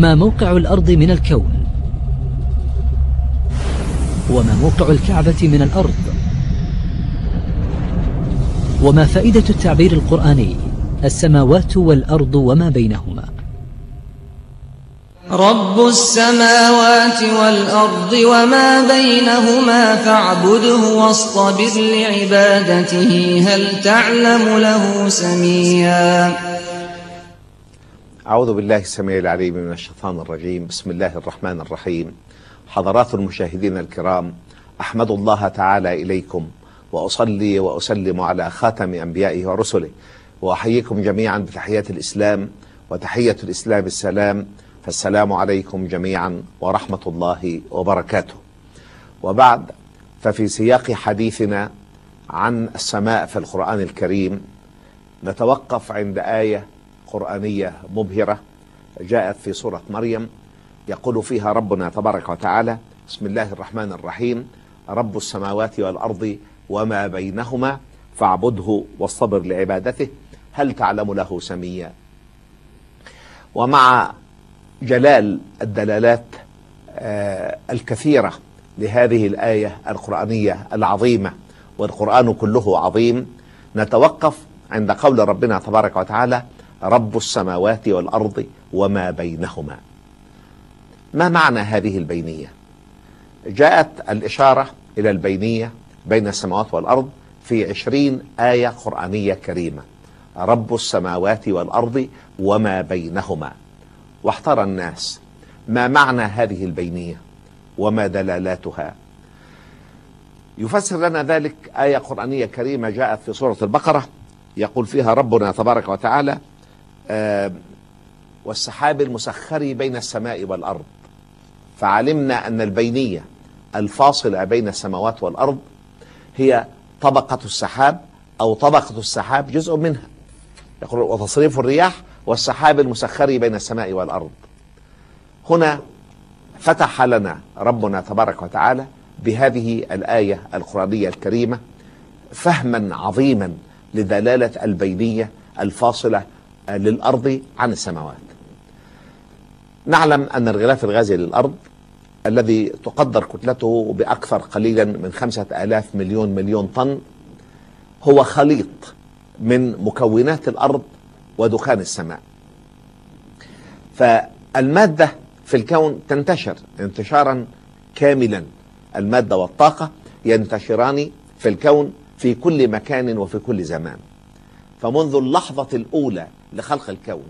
ما موقع الأرض من الكون وما موقع الكعبة من الأرض وما فائدة التعبير القرآني السماوات والأرض وما بينهما. رب السماوات والأرض وما بينهما فاعبده واصطبر لعبادته هل تعلم له سميا؟ أعوذ بالله السميع العليم من الشيطان الرجيم. بسم الله الرحمن الرحيم. حضرات المشاهدين الكرام أحمد الله تعالى إليكم وأصلي وأسلم على خاتم أنبيائه ورسله وأحييكم جميعا بتحية الإسلام وتحية الإسلام السلام فالسلام عليكم جميعا ورحمة الله وبركاته. وبعد ففي سياق حديثنا عن السماء في القرآن الكريم نتوقف عند آية قرآنية مبهرة جاءت في سورة مريم يقول فيها ربنا تبارك وتعالى بسم الله الرحمن الرحيم رب السماوات والأرض وما بينهما فاعبده واصطبر لعبادته هل تعلم له سميا؟ ومع جلال الدلالات آه الكثيرة لهذه الآية القرآنية العظيمة والقرآن كله عظيم نتوقف عند قول ربنا تبارك وتعالى رب السماوات والأرض وما بينهما. ما معنى هذه البينية؟ جاءت الإشارة إلى البينية بين السماوات والأرض في عشرين آية قرآنية كريمة. رب السماوات والأرض وما بينهما. واحتار الناس ما معنى هذه البينية؟ وما دلالاتها؟ يفسر لنا ذلك آية قرآنية كريمة جاءت في سورة البقرة. يقول فيها ربنا تبارك وتعالى والسحاب المسخر بين السماء والأرض. فعلمنا أن البينية الفاصلة بين السماوات والأرض هي طبقة السحاب أو طبقة السحاب جزء منها. يقول وتصريف الرياح والسحاب المسخر بين السماء والأرض. هنا فتح لنا ربنا تبارك وتعالى بهذه الآية القرآنية الكريمة فهما عظيما لدلالة البينية الفاصلة للأرض عن السماوات. نعلم أن الغلاف الغازي للأرض الذي تقدر كتلته بأكثر قليلا من خمسة آلاف مليون مليون طن هو خليط من مكونات الأرض ودخان السماء. فالمادة في الكون تنتشر انتشارا كاملا. المادة والطاقة ينتشران في الكون في كل مكان وفي كل زمان. فمنذ اللحظة الأولى لخلق الكون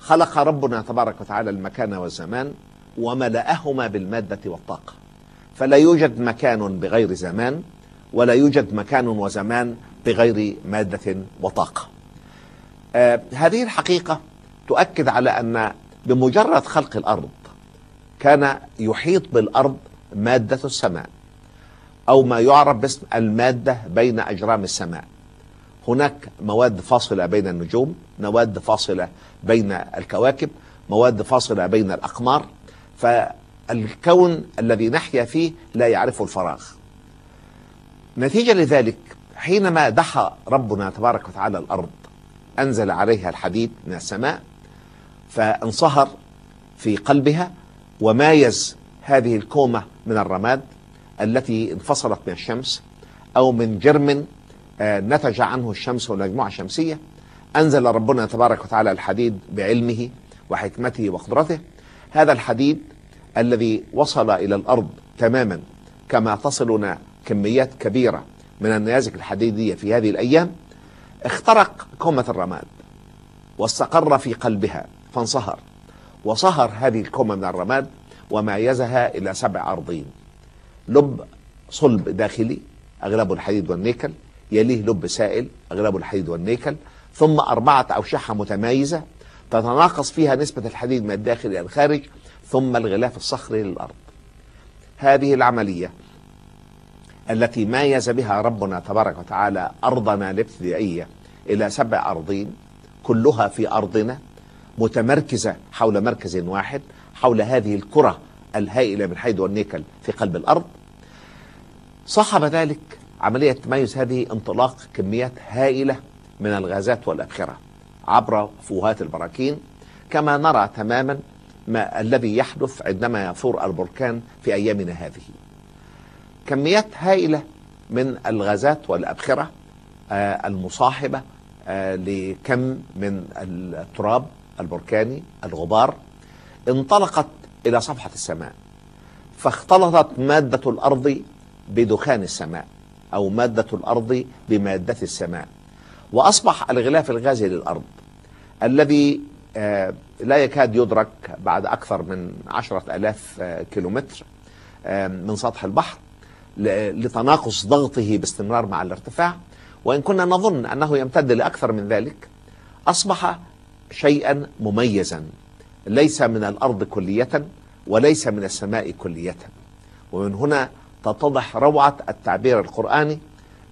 خلق ربنا تبارك وتعالى المكان والزمان وملأهما بالمادة والطاقة. فلا يوجد مكان بغير زمان ولا يوجد مكان وزمان بغير مادة وطاقة. آه هذه الحقيقة تؤكد على أن بمجرد خلق الأرض كان يحيط بالأرض مادة السماء أو ما يعرف باسم المادة بين أجرام السماء. هناك مواد فاصلة بين النجوم مواد فاصلة بين الكواكب مواد فاصلة بين الأقمار فالكون الذي نحيا فيه لا يعرف الفراغ. نتيجة لذلك حينما دحى ربنا تبارك وتعالى الأرض أنزل عليها الحديد من السماء فانصهر في قلبها ومايز هذه الكومة من الرماد التي انفصلت من الشمس أو من جرم نتج عنه الشمس والمجموعة الشمسية. أنزل ربنا تبارك وتعالى الحديد بعلمه وحكمته وقدرته. هذا الحديد الذي وصل إلى الأرض تماما كما تصلنا كميات كبيرة من النيازك الحديدية في هذه الأيام. اخترق كومة الرماد واستقر في قلبها فانصهر وصهر هذه الكومة من الرماد ومايزها إلى سبع أرضين. لب صلب داخلي أغلبه الحديد والنيكل يليه لب سائل أغلبه الحديد والنيكل. ثم أربعة أوشحة متمايزة تتناقص فيها نسبة الحديد من الداخل إلى الخارج ثم الغلاف الصخري للأرض. هذه العملية التي مايز بها ربنا تبارك وتعالى أرضنا الابتدائية إلى سبع أرضين كلها في أرضنا متمركزة حول مركز واحد حول هذه الكرة الهائلة من الحديد والنيكل في قلب الأرض. صاحب ذلك عملية تميز هذه انطلاق كميات هائلة من الغازات والأبخرة عبر فوهات البراكين. كما نرى تماما ما الذي يحدث عندما يثور البركان في أيامنا هذه. كميات هائلة من الغازات والأبخرة آه، المصاحبة آه، لكم من التراب البركاني الغبار انطلقت إلى صفحة السماء فاختلطت مادة الأرض بدخان السماء. أو مادة الأرض بمادة السماء. وأصبح الغلاف الغازي للأرض الذي آه، لا يكاد يدرك بعد أكثر من عشرة ألاف آه، كيلومتر آه، من سطح البحر لتناقص ضغطه باستمرار مع الارتفاع. وإن كنا نظن أنه يمتد لأكثر من ذلك أصبح شيئا مميزا ليس من الأرض كلية وليس من السماء كلية. ومن هنا تتضح روعة التعبير القرآني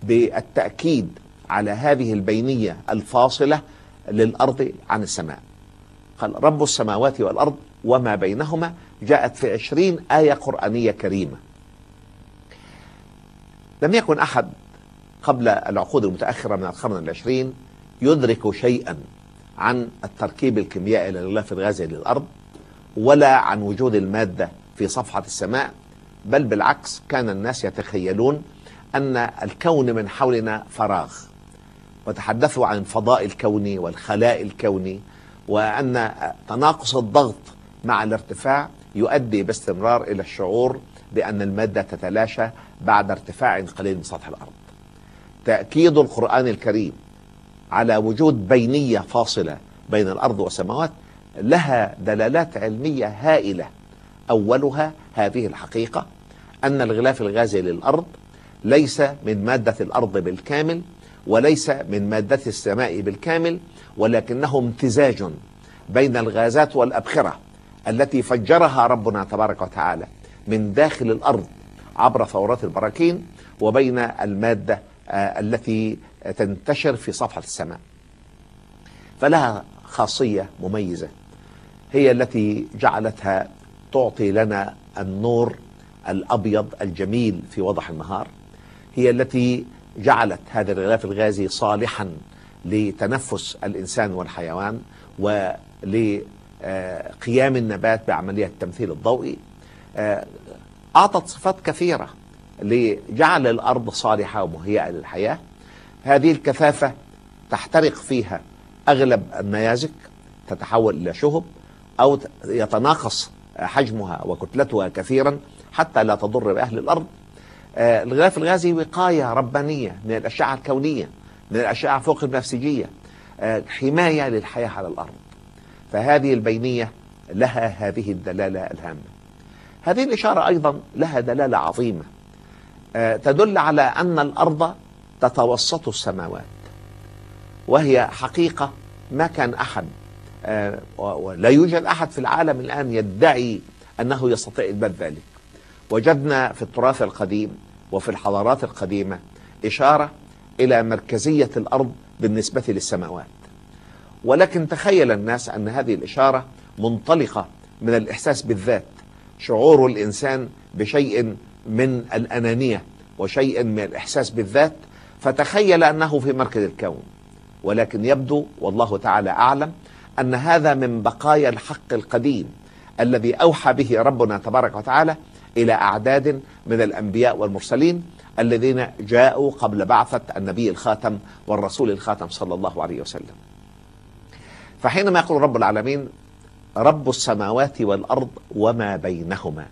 بالتأكيد على هذه البينية الفاصلة للأرض عن السماء. قال رب السماوات والأرض وما بينهما جاءت في عشرين آية قرآنية كريمة. لم يكن أحد قبل العقود المتأخرة من القرن العشرين يدرك شيئا عن التركيب الكيميائي للغلاف الغازي للأرض ولا عن وجود المادة في صفحة السماء بل بالعكس كان الناس يتخيلون أن الكون من حولنا فراغ. وتحدثوا عن الفضاء الكوني والخلاء الكوني وأن تناقص الضغط مع الارتفاع يؤدي باستمرار إلى الشعور بأن المادة تتلاشى بعد ارتفاع قليل من سطح الأرض. تأكيد القرآن الكريم على وجود بينية فاصلة بين الأرض والسماوات لها دلالات علمية هائلة. أولها هذه الحقيقة أن الغلاف الغازي للأرض ليس من مادة الأرض بالكامل وليس من مادة السماء بالكامل ولكنه امتزاج بين الغازات والأبخرة التي فجرها ربنا تبارك وتعالى من داخل الأرض عبر ثورات البراكين وبين المادة آه، التي تنتشر في صفحة السماء. فلها خاصية مميزة هي التي جعلتها تعطي لنا النور الأبيض الجميل في وضح النهار هي التي جعلت هذا الغلاف الغازي صالحا لتنفس الإنسان والحيوان ولقيام النبات بعملية التمثيل الضوئي. آه، أعطت صفات كثيرة لجعل الأرض صالحة ومهيئة للحياة. هذه الكثافة تحترق فيها أغلب النيازك تتحول إلى شهب أو يتناقص حجمها وكتلتها كثيرا. حتى لا تضر بأهل الأرض. آه، الغلاف الغازي وقاية ربانية من الأشعة الكونية من الأشعة فوق البنفسجية آه، حماية للحياة على الأرض. فهذه البينية لها هذه الدلالة الهامة. هذه الإشارة أيضا لها دلالة عظيمة. آه، تدل على أن الأرض تتوسط السماوات وهي حقيقة ما كان أحد ولا يوجد أحد في العالم الآن يدعي أنه يستطيع إثبات ذلك. وجدنا في التراث القديم وفي الحضارات القديمة إشارة إلى مركزية الأرض بالنسبة للسماوات. ولكن تخيل الناس أن هذه الإشارة منطلقة من الإحساس بالذات شعور الإنسان بشيء من الأنانية وشيء من الإحساس بالذات فتخيل أنه في مركز الكون. ولكن يبدو والله تعالى أعلم أن هذا من بقايا الحق القديم الذي أوحى به ربنا تبارك وتعالى إلى أعداد من الأنبياء والمرسلين الذين جاءوا قبل بعثة النبي الخاتم والرسول الخاتم صلى الله عليه وسلم. فحينما يقول رب العالمين رب السماوات والأرض وما بينهما.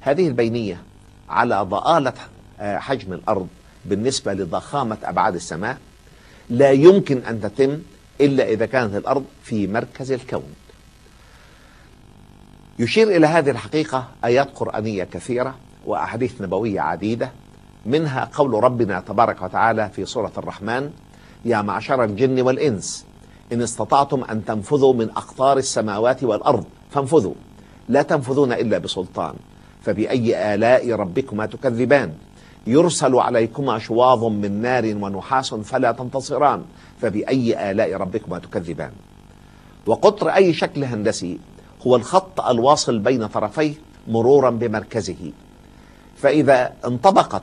هذه البينية على ضآلة آه، حجم الأرض بالنسبة لضخامة أبعاد السماء لا يمكن أن تتم إلا إذا كانت الأرض في مركز الكون. يشير إلى هذه الحقيقة آيات قرآنية كثيرة وأحاديث نبوية عديدة منها قول ربنا تبارك وتعالى في سورة الرحمن يا معشر الجن والإنس إن استطعتم أن تنفذوا من أقطار السماوات والأرض فانفذوا لا تنفذون إلا بسلطان فبأي آلاء ربكما تكذبان؟ يرسل عليكما شواظ من نار ونحاس فلا تنتصران فبأي آلاء ربكما تكذبان؟ وقطر أي شكل هندسي هو الخط الواصل بين طرفيه مرورا بمركزه. فإذا انطبقت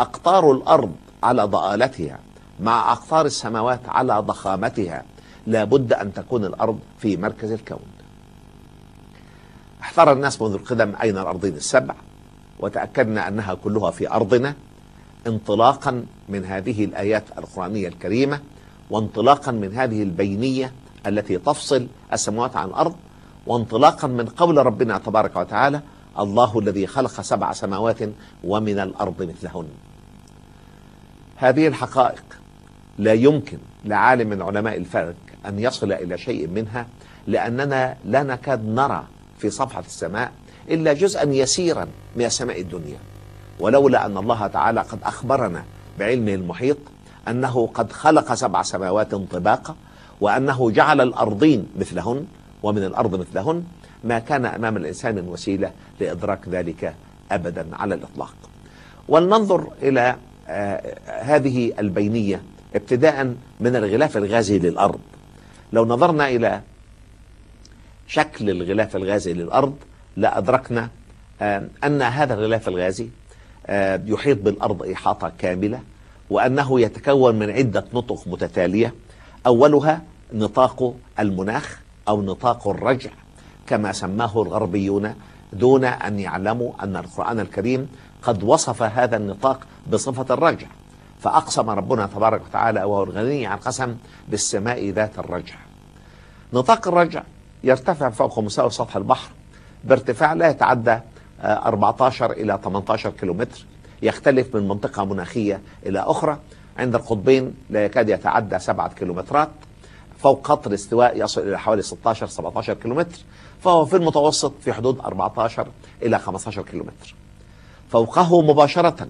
أقطار الأرض على ضآلتها مع أقطار السماوات على ضخامتها لا بد أن تكون الأرض في مركز الكون. احتار الناس منذ القدم أين الأرضين السبع وتأكدنا أنها كلها في أرضنا انطلاقا من هذه الآيات القرآنية الكريمة وانطلاقا من هذه البينية التي تفصل السماوات عن الأرض وانطلاقا من قول ربنا تبارك وتعالى الله الذي خلق سبع سماوات ومن الأرض مثلهن. هذه الحقائق لا يمكن لعالم من علماء الفلك أن يصل إلى شيء منها لأننا لا نكاد نرى في صفحة السماء إلا جزءا يسيرا من السماء الدنيا. ولولا أن الله تعالى قد أخبرنا بعلمه المحيط أنه قد خلق سبع سماوات طباقا وأنه جعل الأرضين مثلهن ومن الأرض مثلهن ما كان أمام الإنسان من وسيلة لإدراك ذلك أبدا على الإطلاق. ولننظر إلى آه هذه البينية ابتداء من الغلاف الغازي للأرض. لو نظرنا إلى شكل الغلاف الغازي للأرض لأدركنا آه أن هذا الغلاف الغازي آه يحيط بالأرض إحاطة كاملة وأنه يتكون من عدة نطق متتالية. أولها نطاق المناخ أو نطاق الرجع كما سماه الغربيون دون أن يعلموا أن القرآن الكريم قد وصف هذا النطاق بصفة الرجع. فأقسم ربنا تبارك وتعالى وهو الغني عن قسم بالسماء ذات الرجع. نطاق الرجع يرتفع فوق مستوى سطح البحر بارتفاع لا يتعدى 14 إلى 18 كيلومتر يختلف من منطقة مناخية إلى أخرى. عند القطبين لا يكاد يتعدى سبعة كيلومترات. فوق خط الاستواء يصل إلى حوالي 16 17 كيلومتر. فهو في المتوسط في حدود 14 إلى 15 كيلومتر. فوقه مباشرة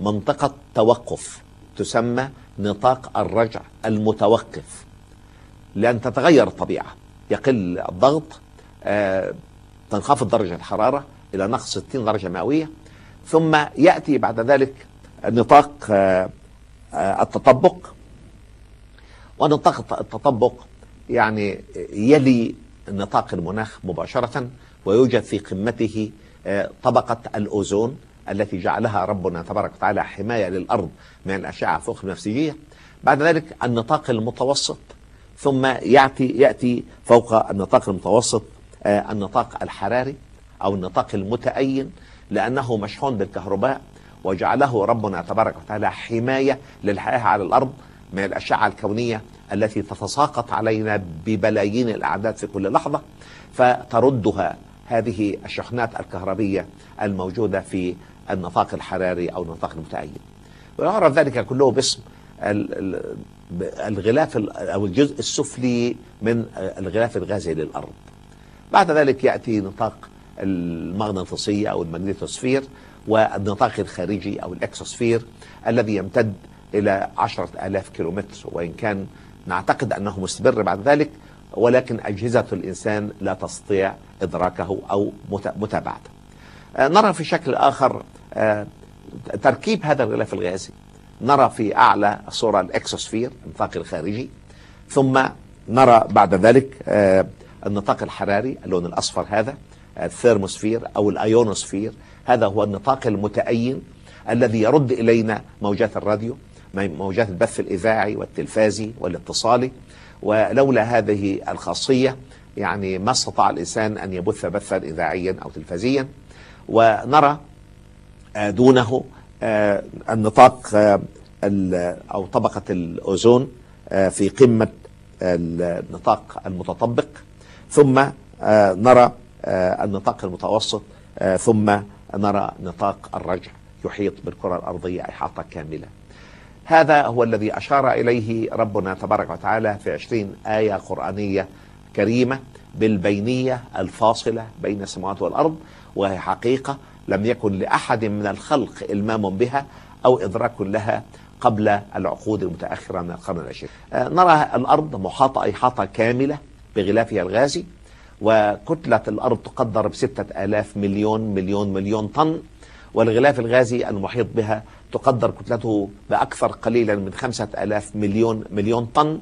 منطقة توقف تسمى نطاق الرجع المتوقف. لأن تتغير الطبيعة. يقل الضغط آه، تنخفض درجة الحرارة إلى نقص 60 درجة مئوية. ثم يأتي بعد ذلك نطاق آه، آه، التطبق. ونطاق التطبق يعني يلي نطاق المناخ مباشرة ويوجد في قمته آه، طبقة الأوزون التي جعلها ربنا تبارك وتعالى حماية للأرض من الأشعة فوق البنفسجية بعد ذلك النطاق المتوسط ثم يأتي يأتي فوق النطاق المتوسط آه، النطاق الحراري أو النطاق المتأين لأنه مشحون بالكهرباء وجعله ربنا تبارك وتعالى حماية للحياة على الأرض. من الأشعة الكونية التي تتساقط علينا ببلايين الأعداد في كل لحظة فتردها هذه الشحنات الكهربية الموجودة في النطاق الحراري أو النطاق المتأين ويعرف ذلك كله باسم ال- ال- الغلاف ال- أو الجزء السفلي من الغلاف الغازي للأرض. بعد ذلك يأتي نطاق المغناطيسية أو ال magnetosphere والنطاق الخارجي أو الإكسوسفير الذي يمتد إلى عشرة آلاف كيلومتر. وإن كان نعتقد أنه مستمر بعد ذلك ولكن أجهزة الإنسان لا تستطيع إدراكه أو مت- متابعته. آه، نرى في شكل آخر آه، تركيب هذا الغلاف الغازي. نرى في أعلى صورة الإكسوسفير النطاق الخارجي. ثم نرى بعد ذلك آه، النطاق الحراري اللون الأصفر هذا ال thermosphere أو الأيونوسفير. هذا هو النطاق المتأين الذي يرد إلينا موجات الراديو. موجات البث الإذاعي والتلفازي والاتصالي ولولا هذه الخاصية يعني ما استطاع الإنسان أن يبث بثا إذاعيا أو تلفزيا ونرى آه، دونه آه، النطاق آه، أو طبقة الأوزون في قمة النطاق المتطبق. ثم نرى النطاق المتوسط ثم نرى نطاق الرجع يحيط بالكرة الأرضية إحاطة كاملة. هذا هو الذي أشار إليه ربنا تبارك وتعالى في عشرين آية قرآنية كريمة بالبينية الفاصلة بين السماوات والأرض وهي حقيقة لم يكن لأحد من الخلق إلمام بها أو إدراك لها قبل العقود المتأخرة من القرن العشرين. آه، نرى الأرض محاطة إحاطة كاملة بغلافها الغازي وكتلة الأرض تقدر بستة آلاف مليون مليون مليون طن والغلاف الغازي المحيط بها تقدر كتلته بأكثر قليلا من خمسة آلاف مليون مليون طن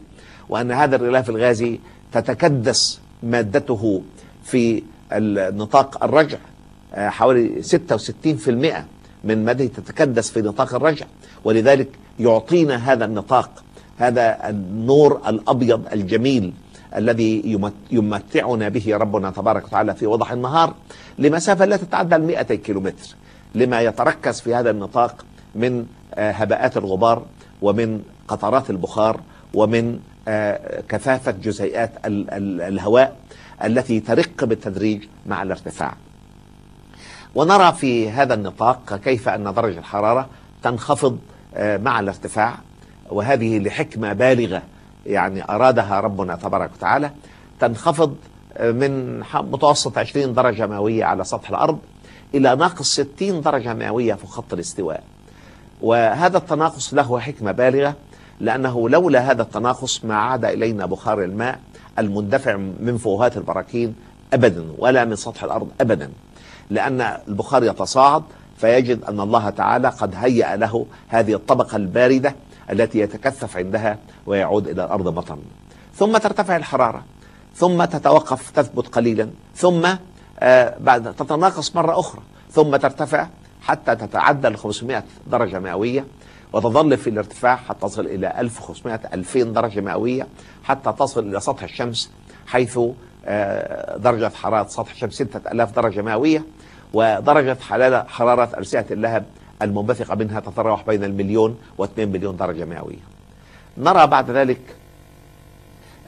وأن هذا الغلاف الغازي تتكدس مادته في نطاق الرجع آه، حوالي 66% من مادته تتكدس في نطاق الرجع ولذلك يعطينا هذا النطاق هذا النور الأبيض الجميل الذي يمت- يمتعنا به ربنا تبارك وتعالى في وضح النهار لمسافة لا تتعدى ال 200 كيلومتر لما يتركز في هذا النطاق من آه، هباءات الغبار ومن قطرات البخار ومن آه، كثافة جزيئات ال- ال- الهواء التي ترق بالتدريج مع الارتفاع. ونرى في هذا النطاق كيف أن درجة الحرارة تنخفض آه، مع الارتفاع وهذه لحكمة بالغة يعني أرادها ربنا تبارك وتعالى تنخفض من متوسط 20 درجة مئوية على سطح الأرض إلى ناقص 60 درجة مئوية في خط الاستواء. وهذا التناقص له حكمة بالغة لأنه لولا هذا التناقص ما عاد إلينا بخار الماء المندفع من فوهات البراكين أبدا ولا من سطح الأرض أبدا. لأن البخار يتصاعد فيجد أن الله تعالى قد هيأ له هذه الطبقة الباردة التي يتكثف عندها ويعود إلى الأرض مطرا ثم ترتفع الحرارة ثم تتوقف تثبت قليلا ثم آه، بعد تتناقص مرة أخرى ثم ترتفع حتى تتعدى ال 500 درجة مئوية وتظل في الارتفاع حتى تصل إلى 1500 2000 درجة مئوية حتى تصل إلى سطح الشمس حيث آه، درجة حرارة سطح الشمس 6000 درجة مئوية ودرجة حرارة أرسية اللهب المنبثقة منها تتراوح بين المليون واثنين مليون درجة مئوية. نرى بعد ذلك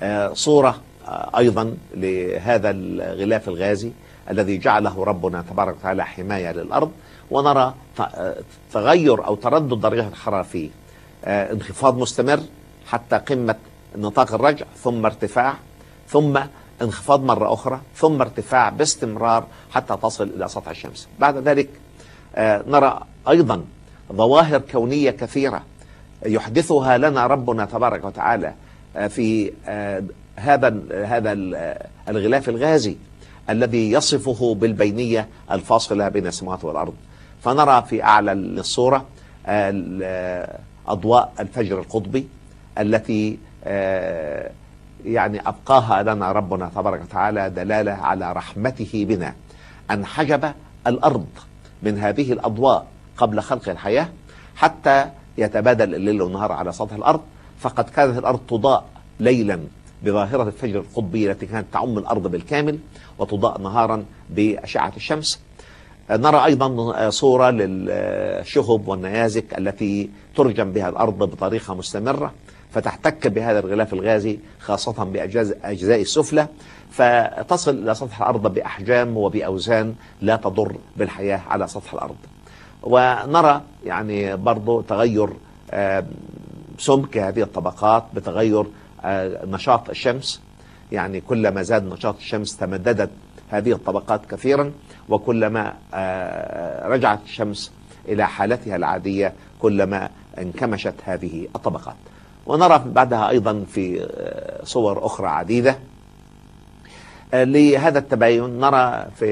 آه، صورة آه، أيضا لهذا الغلاف الغازي الذي جعله ربنا تبارك وتعالى حماية للأرض ونرى تغير أو تردد درجة الحرارة فيه آه، انخفاض مستمر حتى قمة نطاق الرجع ثم ارتفاع ثم انخفاض مرة أخرى ثم ارتفاع باستمرار حتى تصل إلى سطح الشمس. بعد ذلك آه، نرى أيضا ظواهر كونية كثيرة يحدثها لنا ربنا تبارك وتعالى آه، في هذا هذا ال- الغلاف الغازي الذي يصفه بالبينية الفاصلة بين السماوات والأرض. فنرى في أعلى الصورة آه، أضواء الفجر القطبي التي آه، يعني أبقاها لنا ربنا تبارك وتعالى دلالة على رحمته بنا. أن حجب الأرض من هذه الأضواء قبل خلق الحياة حتى يتبادل الليل والنهار على سطح الأرض فقد كانت الأرض تضاء ليلا بظاهرة الفجر القطبي التي كانت تعم الأرض بالكامل وتضاء نهارا بأشعة الشمس. نرى أيضا صورة للشهب والنيازك التي ترجم بها الأرض بطريقة مستمرة فتحتك بهذا الغلاف الغازي خاصة بأجزاء السفلى فتصل إلى سطح الأرض بأحجام وبأوزان لا تضر بالحياة على سطح الأرض. ونرى يعني برضو تغير آه، سمك هذه الطبقات بتغير آه، نشاط الشمس. يعني كلما زاد نشاط الشمس تمددت هذه الطبقات كثيرا. وكلما آه، رجعت الشمس إلى حالتها العادية كلما انكمشت هذه الطبقات. ونرى بعدها أيضا في آه، صور أخرى عديدة. آه، لهذا التباين نرى في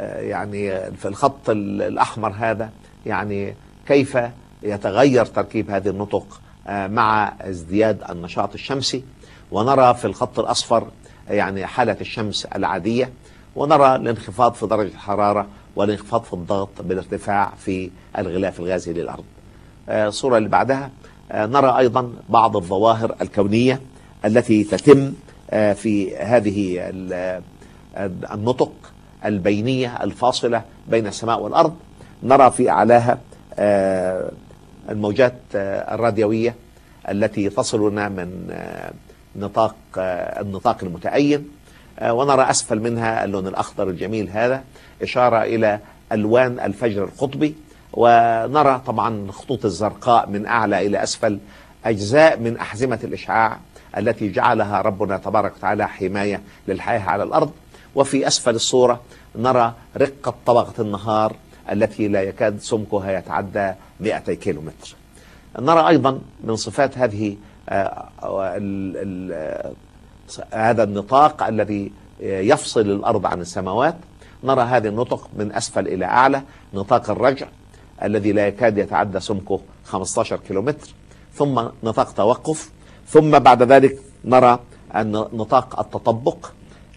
يعني في الخط ال- الأحمر هذا يعني كيف يتغير تركيب هذه النطق مع ازدياد النشاط الشمسي. ونرى في الخط الأصفر يعني حالة الشمس العادية ونرى الانخفاض في درجة الحرارة والانخفاض في الضغط بالارتفاع في الغلاف الغازي للأرض. آه، الصورة اللي بعدها آه، نرى أيضا بعض الظواهر الكونية التي تتم آه، في هذه ال- النطق البينية الفاصلة بين السماء والأرض. نرى في أعلاها الموجات الراديوية التي تصلنا من نطاق النطاق المتأين. ونرى أسفل منها اللون الأخضر الجميل هذا. إشارة إلى ألوان الفجر القطبي ونرى طبعا الخطوط الزرقاء من أعلى إلى أسفل أجزاء من أحزمة الإشعاع التي جعلها ربنا تبارك وتعالى حماية للحياة على الأرض. وفي أسفل الصورة نرى رقة طبقة النهار التي لا يكاد سمكها يتعدى 200 كيلو متر نرى أيضا من صفات هذه آه، آه، هذا النطاق الذي يفصل الأرض عن السماوات. نرى هذه النطق من أسفل إلى أعلى نطاق الرجع الذي لا يكاد يتعدى سمكه 15 كيلومتر. ثم نطاق توقف. ثم بعد ذلك نرى أن نطاق التطبق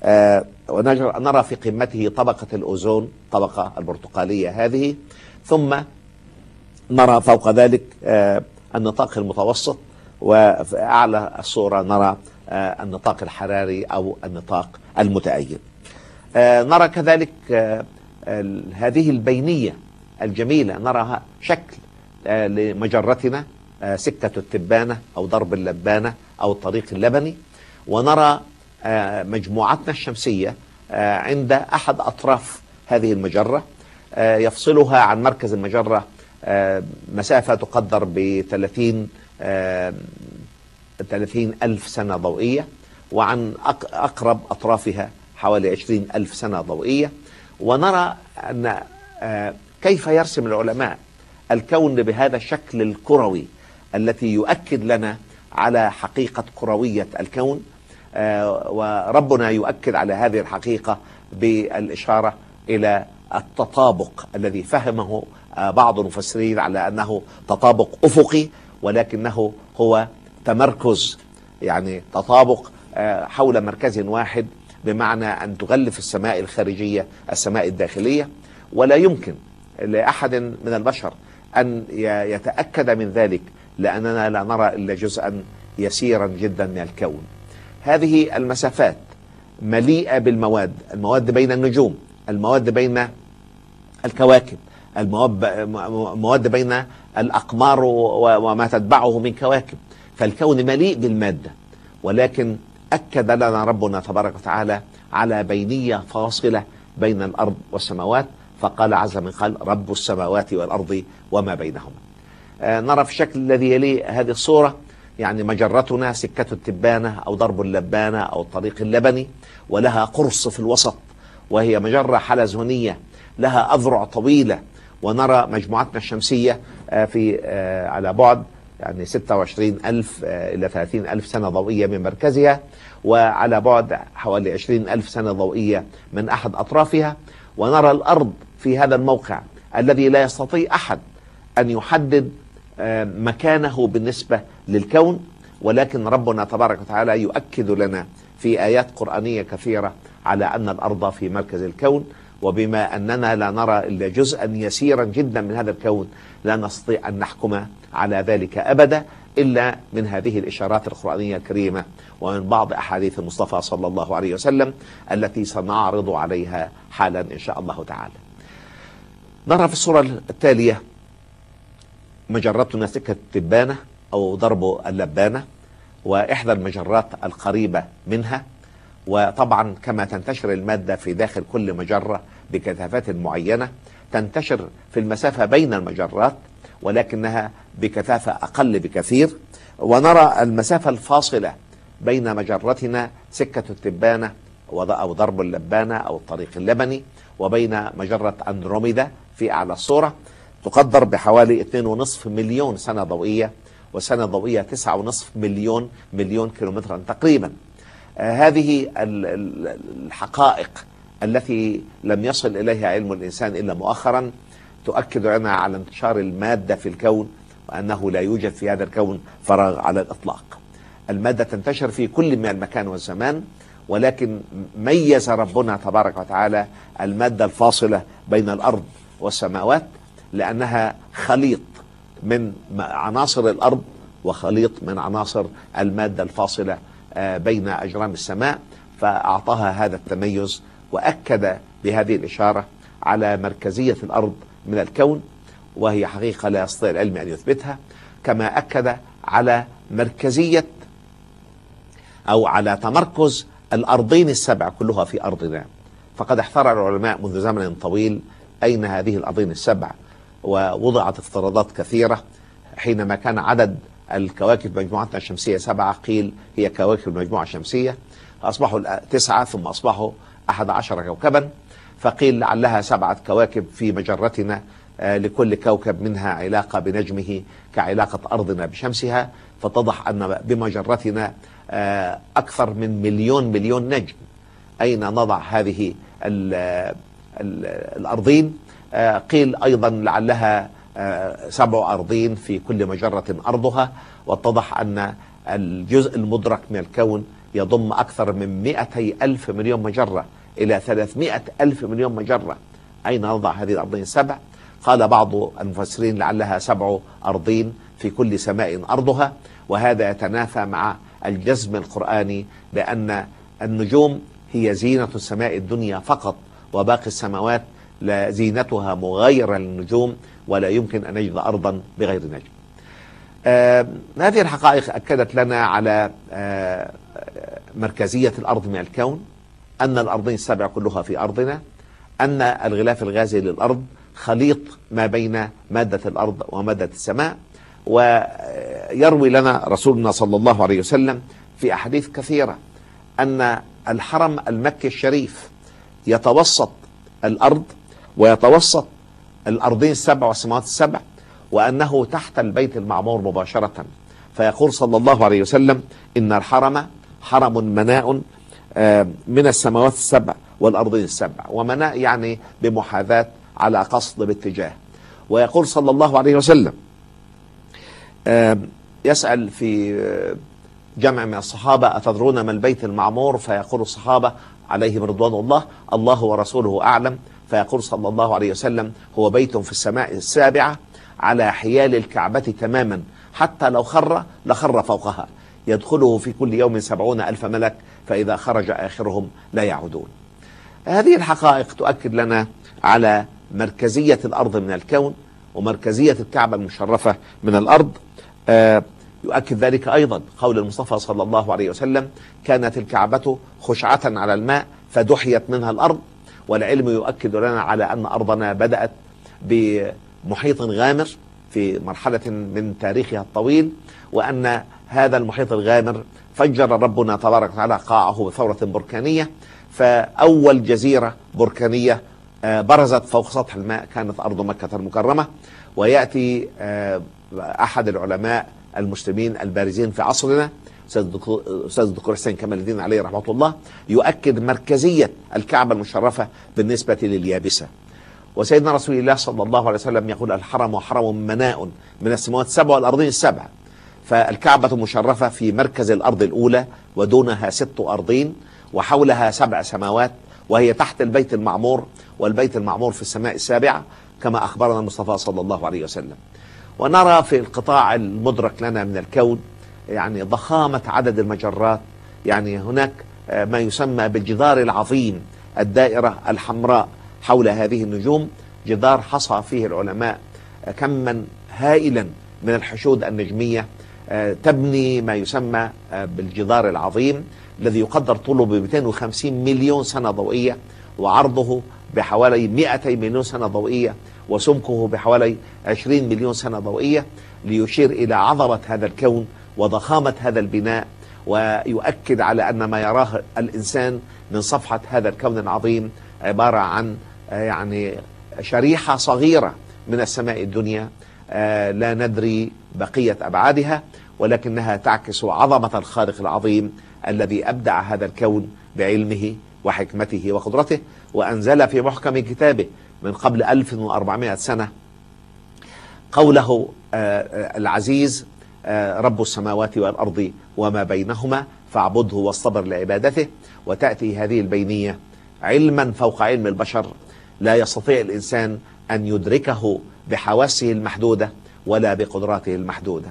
آه، ونجر- نرى في قمته طبقة الأوزون طبقة البرتقالية هذه. ثم نرى فوق ذلك آه، النطاق المتوسط وفي أعلى الصورة نرى النطاق الحراري أو النطاق المتأيد. آه، نرى كذلك آه، هذه البينية الجميلة نراها شكل آه، لمجرتنا آه، سكة التبانة أو ضرب اللبانة أو الطريق اللبني. ونرى آه، مجموعتنا الشمسية آه، عند أحد أطراف هذه المجرة آه، يفصلها عن مركز المجرة آه، مسافة تقدر ب 30 آه، 30 ألف سنة ضوئية وعن أق- أقرب أطرافها حوالي 20 ألف سنة ضوئية. ونرى أن آه، كيف يرسم العلماء الكون بهذا الشكل الكروي التي يؤكد لنا على حقيقة كروية الكون. آه، وربنا يؤكد على هذه الحقيقة بالإشارة إلى التطابق الذي فهمه آه، بعض المفسرين على أنه تطابق أفقي ولكنه هو تمركز يعني تطابق آه، حول مركز واحد بمعنى أن تغلف السماء الخارجية السماء الداخلية. ولا يمكن لأحد من البشر أن يتأكد من ذلك لأننا لا نرى إلا جزءا يسيرا جدا من الكون. هذه المسافات مليئة بالمواد المواد بين النجوم المواد بين الكواكب المواد بين الأقمار وما تتبعه من كواكب. فالكون مليء بالمادة ولكن أكد لنا ربنا تبارك وتعالى على بينية فاصلة بين الأرض والسماوات فقال عز من قال رب السماوات والأرض وما بينهما. آه، نرى في الشكل الذي يلي هذه الصورة يعني مجرتنا سكة التبانة أو ضرب اللبانة أو الطريق اللبني ولها قرص في الوسط وهي مجرة حلزونية لها أذرع طويلة ونرى مجموعتنا الشمسية آه، في آه، على بعد يعني 26 ألف آه، إلى 30 ألف سنة ضوئية من مركزها وعلى بعد حوالي 20 ألف سنة ضوئية من أحد أطرافها. ونرى الأرض في هذا الموقع الذي لا يستطيع أحد أن يحدد آه، مكانه بالنسبة للكون. ولكن ربنا تبارك وتعالى يؤكد لنا في آيات قرآنية كثيرة على أن الأرض في مركز الكون. وبما أننا لا نرى إلا جزءا يسيرا جدا من هذا الكون لا نستطيع أن نحكم على ذلك أبدا إلا من هذه الإشارات القرآنية الكريمة ومن بعض أحاديث المصطفى صلى الله عليه وسلم التي سنعرض عليها حالا إن شاء الله تعالى. نرى في الصورة التالية مجرتنا سكة التبانة أو ضرب اللبانة وإحدى المجرات القريبة منها وطبعا كما تنتشر المادة في داخل كل مجرة بكثافات معينة تنتشر في المسافة بين المجرات ولكنها بكثافة أقل بكثير. ونرى المسافة الفاصلة بين مجرتنا سكة التبانة أو ضرب اللبانة أو الطريق اللبني وبين مجرة أندروميدا في أعلى الصورة. تقدر بحوالي 2.5 مليون سنة ضوئية وسنة ضوئية 9.5 مليون مليون كيلومترا تقريبا. هذه ال- ال- الحقائق التي لم يصل إليها علم الإنسان إلا مؤخرا تؤكد لنا على انتشار المادة في الكون وأنه لا يوجد في هذا الكون فراغ على الإطلاق. المادة تنتشر في كل من المكان والزمان ولكن ميز ربنا تبارك وتعالى المادة الفاصلة بين الأرض والسماوات لأنها خليط من عناصر الأرض وخليط من عناصر المادة الفاصلة بين أجرام السماء فأعطاها هذا التميز وأكد بهذه الإشارة على مركزية الأرض من الكون وهي حقيقة لا يستطيع العلم أن يثبتها كما أكد على مركزية أو على تمركز الأرضين السبع كلها في أرضنا. فقد احتار العلماء منذ زمن طويل أين هذه الأرضين السبع ووضعت افتراضات كثيرة حينما كان عدد الكواكب مجموعتنا الشمسية سبعة قيل هي كواكب المجموعة الشمسية. أصبحوا تسعة ثم أصبحوا أحد عشر كوكبا. فقيل لعلها سبعة كواكب في مجرتنا آه، لكل كوكب منها علاقة بنجمه كعلاقة أرضنا بشمسها. فاتضح أن بمجرتنا آه، أكثر من مليون مليون نجم. أين نضع هذه ال الأرضين؟ آه، قيل أيضا لعلها آه، سبع أرضين في كل مجرة أرضها واتضح أن الجزء المدرك من الكون يضم أكثر من 200 ألف مليون مجرة إلى 300 ألف مليون مجرة. أين نضع هذه الأرضين؟ السبع قال بعض المفسرين لعلها سبع أرضين في كل سماء أرضها وهذا يتنافى مع الجزم القرآني بأن النجوم هي زينة السماء الدنيا فقط وباقي السماوات لا زينتها مغايرة للنجوم ولا يمكن أن نجد أرضا بغير نجم. هذه الحقائق أكدت لنا على مركزية الأرض من الكون أن الأرضين السبع كلها في أرضنا أن الغلاف الغازي للأرض خليط ما بين مادة الأرض ومادة السماء ويروي لنا رسولنا صلى الله عليه وسلم في أحاديث كثيرة أن الحرم المكي الشريف يتوسط الأرض ويتوسط الأرضين السبع والسماوات السبع وأنه تحت البيت المعمور مباشرة. فيقول صلى الله عليه وسلم إن الحرم حرم مناء من السماوات السبع والأرضين السبع. ومناء يعني بمحاذاة على قصد باتجاه. ويقول صلى الله عليه وسلم يسأل في جمع من الصحابة أتدرون ما البيت المعمور؟ فيقول الصحابة عليهم رضوان الله الله ورسوله أعلم. فيقول صلى الله عليه وسلم هو بيت في السماء السابعة على حيال الكعبة تماما. حتى لو خر لخر فوقها. يدخله في كل يوم سبعون ألف ملك فإذا خرج آخرهم لا يعودون. هذه الحقائق تؤكد لنا على مركزية الأرض من الكون ومركزية الكعبة المشرفة من الأرض. آه يؤكد ذلك أيضا قول المصطفى صلى الله عليه وسلم كانت الكعبة خشعة على الماء فدحيت منها الأرض. والعلم يؤكد لنا على أن أرضنا بدأت بمحيط غامر في مرحلة من تاريخها الطويل وأن هذا المحيط الغامر فجر ربنا تبارك وتعالى قاعه بثورة بركانية. فأول جزيرة بركانية برزت فوق سطح الماء كانت أرض مكة المكرمة. ويأتي أحد العلماء المسلمين البارزين في عصرنا أستاذ الدكتور حسين كمال الدين عليه رحمة الله يؤكد مركزية الكعبة المشرفة بالنسبة لليابسة. وسيدنا رسول الله صلى الله عليه وسلم يقول الحرم حرم مناء من السماوات السبع والأرضين السبع. فالكعبة مشرفه في مركز الأرض الأولى ودونها ست أرضين وحولها سبع سماوات وهي تحت البيت المعمور والبيت المعمور في السماء السابعة كما أخبرنا المصطفى صلى الله عليه وسلم. ونرى في القطاع المدرك لنا من الكون يعني ضخامة عدد المجرات. يعني هناك ما يسمى بالجدار العظيم الدائرة الحمراء حول هذه النجوم جدار حصى فيه العلماء كما هائلا من الحشود النجمية. تبني ما يسمى بالجدار العظيم الذي يقدر طوله ب 250 مليون سنة ضوئية وعرضه بحوالي 200 مليون سنة ضوئية وسمكه بحوالي 20 مليون سنة ضوئية ليشير إلى عظمة هذا الكون وضخامة هذا البناء ويؤكد على أن ما يراه الإنسان من صفحة هذا الكون العظيم عبارة عن يعني شريحة صغيرة من السماء الدنيا لا ندري بقية أبعادها ولكنها تعكس عظمة الخالق العظيم الذي أبدع هذا الكون بعلمه وحكمته وقدرته وأنزل في محكم كتابه من قبل 1400 سنة قوله العزيز رب السماوات والأرض وما بينهما فاعبده واصطبر لعبادته وتأتي هذه البينية علما فوق علم البشر. لا يستطيع الإنسان أن يدركه بحواسه المحدودة ولا بقدراته المحدودة.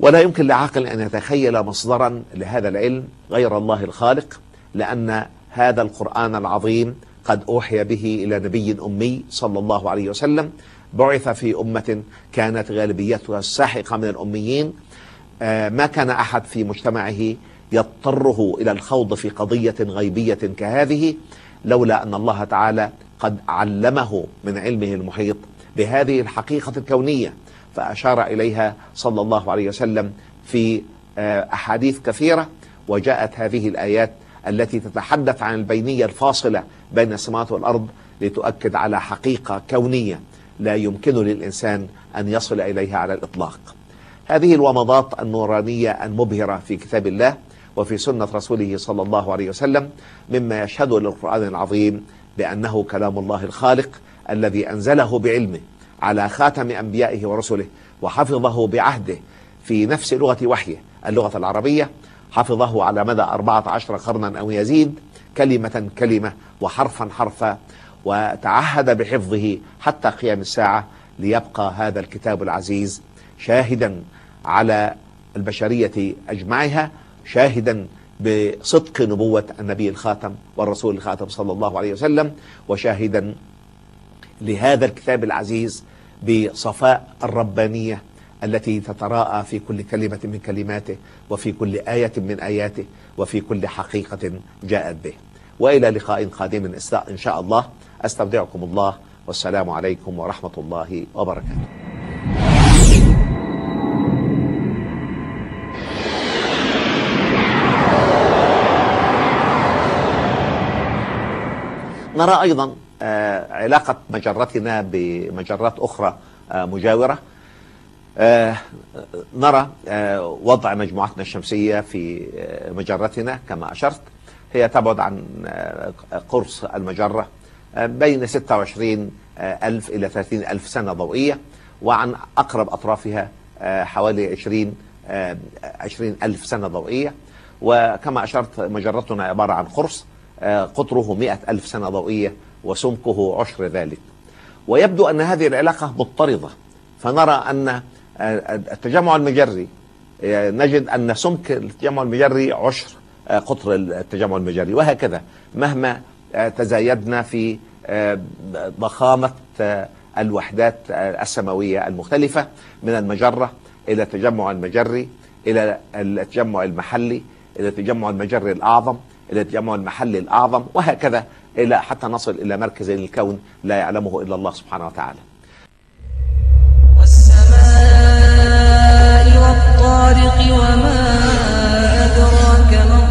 ولا يمكن لعاقل أن يتخيل مصدرا لهذا العلم غير الله الخالق لأن هذا القرآن العظيم قد أوحي به إلى نبي أمي صلى الله عليه وسلم بعث في أمة كانت غالبيتها الساحقة من الأميين. ما كان أحد في مجتمعه يضطره إلى الخوض في قضية غيبية كهذه لولا أن الله تعالى قد علمه من علمه المحيط بهذه الحقيقة الكونية. فأشار إليها صلى الله عليه وسلم في أحاديث كثيرة وجاءت هذه الآيات التي تتحدث عن البينية الفاصلة بين السماوات والأرض لتؤكد على حقيقة كونية. لا يمكن للإنسان أن يصل إليها على الإطلاق. هذه الومضات النورانية المبهرة في كتاب الله وفي سنة رسوله صلى الله عليه وسلم مما يشهد للقرآن العظيم بأنه كلام الله الخالق الذي أنزله بعلمه على خاتم أنبيائه ورسله وحفظه بعهده في نفس لغة وحيه اللغة العربية حفظه على مدى أربعة عشر قرنا أو يزيد كلمة كلمة وحرفا حرفا وتعهد بحفظه حتى قيام الساعة ليبقى هذا الكتاب العزيز شاهدا على البشرية أجمعها شاهدا بصدق نبوة النبي الخاتم والرسول الخاتم صلى الله عليه وسلم وشاهدا لهذا الكتاب العزيز بصفاء الربانية التي تتراءى في كل كلمة من كلماته وفي كل آية من آياته وفي كل حقيقة جاءت به. وإلى لقاء قادم إن شاء الله. أستودعكم الله والسلام عليكم ورحمة الله وبركاته. نرى أيضا آه، علاقة مجرتنا بمجرات أخرى آه، مجاورة. آه، نرى وضع مجموعتنا الشمسية في مجرتنا كما أشرت. هي تبعد عن قرص المجرة. بين 26 ألف إلى 30 ألف سنة ضوئية وعن أقرب أطرافها حوالي 20 20 ألف سنة ضوئية. وكما أشرت مجرتنا عبارة عن قرص قطره مئة ألف سنة ضوئية وسمكه عشر ذلك. ويبدو أن هذه العلاقة مضطردة فنرى أن التجمع المجري نجد أن سمك التجمع المجري عشر قطر التجمع المجري وهكذا مهما تزايدنا في آه، ضخامة آه، الوحدات آه، السماوية المختلفة من المجرة إلى التجمع المجري إلى التجمع المحلي إلى التجمع المجري الأعظم إلى التجمع المحلي الأعظم وهكذا إلى حتى نصل إلى مركز الكون لا يعلمه إلا الله سبحانه وتعالى. والسماء والطارق وما أدراك ما